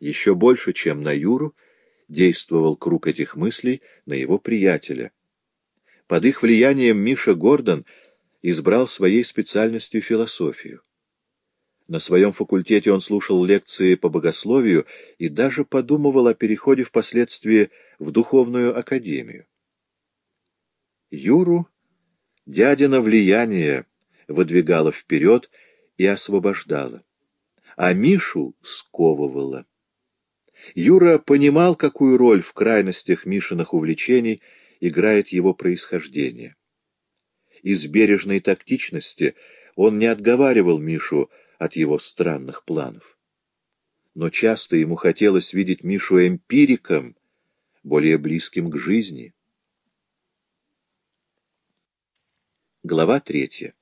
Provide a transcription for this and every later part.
Еще больше, чем на Юру, действовал круг этих мыслей на его приятеля. Под их влиянием Миша Гордон избрал своей специальностью философию. На своем факультете он слушал лекции по богословию и даже подумывал о переходе впоследствии в духовную академию. Юру дядина влияние выдвигало вперед и освобождало, а Мишу сковывало. Юра понимал, какую роль в крайностях Мишиных увлечений играет его происхождение. Из бережной тактичности он не отговаривал Мишу от его странных планов. Но часто ему хотелось видеть Мишу эмпириком, более близким к жизни. Глава третья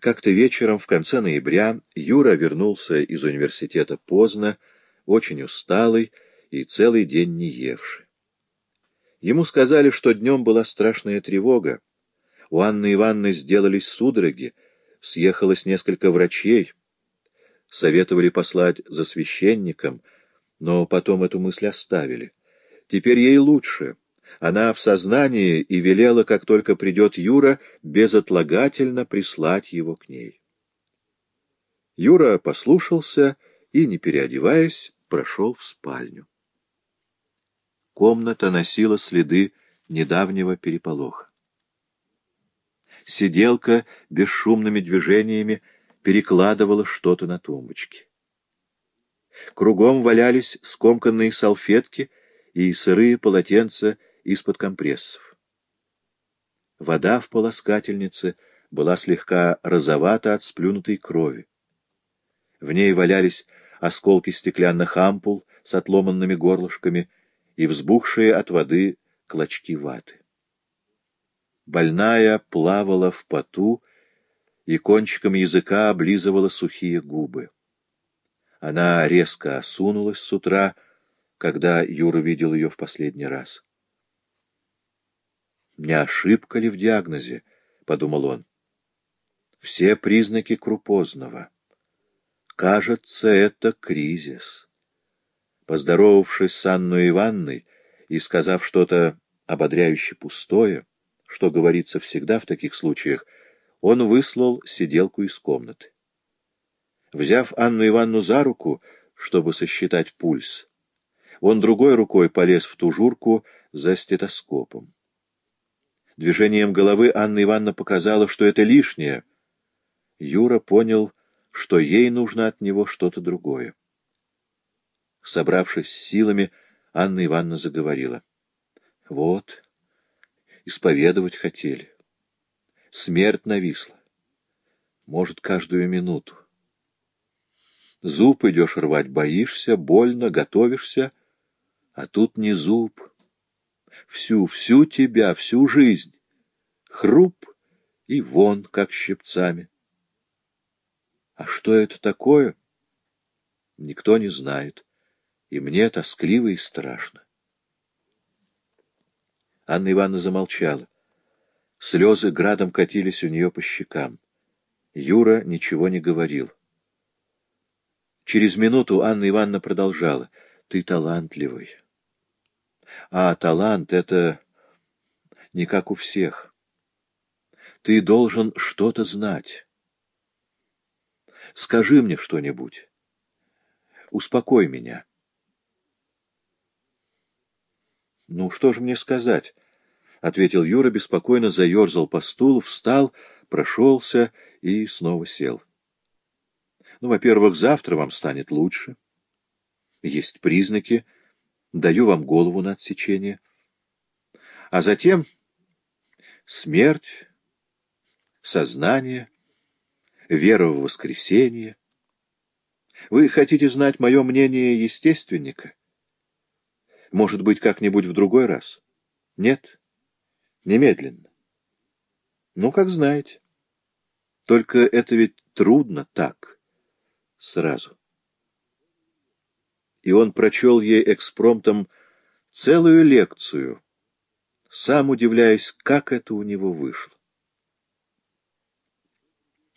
Как-то вечером, в конце ноября, Юра вернулся из университета поздно, очень усталый и целый день не евший. Ему сказали, что днем была страшная тревога. У Анны Ивановны сделались судороги, съехалось несколько врачей. Советовали послать за священником, но потом эту мысль оставили. Теперь ей лучше. Она в сознании и велела, как только придет Юра, безотлагательно прислать его к ней. Юра послушался и, не переодеваясь, прошел в спальню. Комната носила следы недавнего переполоха. Сиделка бесшумными движениями перекладывала что-то на тумбочке. Кругом валялись скомканные салфетки и сырые полотенца из-под компрессов. Вода в полоскательнице была слегка розовата от сплюнутой крови. В ней валялись осколки стеклянных ампул с отломанными горлышками и взбухшие от воды клочки ваты. Больная плавала в поту и кончиком языка облизывала сухие губы. Она резко осунулась с утра, когда Юра видел ее в последний раз. «Не ошибка ли в диагнозе?» — подумал он. «Все признаки крупозного. Кажется, это кризис». Поздоровавшись с Анной Ивановной и сказав что-то ободряюще пустое, что говорится всегда в таких случаях, он выслал сиделку из комнаты. Взяв Анну Ивановну за руку, чтобы сосчитать пульс, он другой рукой полез в тужурку за стетоскопом. Движением головы Анна Ивановна показала, что это лишнее. Юра понял, что ей нужно от него что-то другое. Собравшись с силами, Анна Ивановна заговорила. — Вот, исповедовать хотели. Смерть нависла. Может, каждую минуту. Зуб идешь рвать, боишься, больно, готовишься, а тут не зуб. Всю, всю тебя, всю жизнь. Хруп и вон, как щипцами. А что это такое? Никто не знает, и мне тоскливо и страшно. Анна Ивановна замолчала. Слезы градом катились у нее по щекам. Юра ничего не говорил. Через минуту Анна Ивановна продолжала. «Ты талантливый». «А талант — это не как у всех. Ты должен что-то знать. Скажи мне что-нибудь. Успокой меня». «Ну, что же мне сказать?» — ответил Юра, беспокойно заерзал по стулу, встал, прошелся и снова сел. «Ну, во-первых, завтра вам станет лучше. Есть признаки. Даю вам голову на отсечение. А затем смерть, сознание, вера в воскресение. Вы хотите знать мое мнение естественника?» Может быть, как-нибудь в другой раз? Нет? Немедленно. Ну, как знаете. Только это ведь трудно так, сразу. И он прочел ей экспромтом целую лекцию, сам удивляясь, как это у него вышло.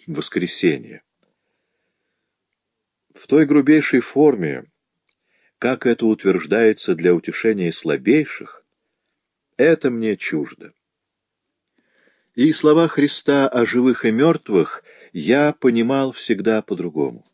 Воскресенье. В той грубейшей форме, как это утверждается для утешения слабейших, это мне чуждо. И слова Христа о живых и мертвых я понимал всегда по-другому.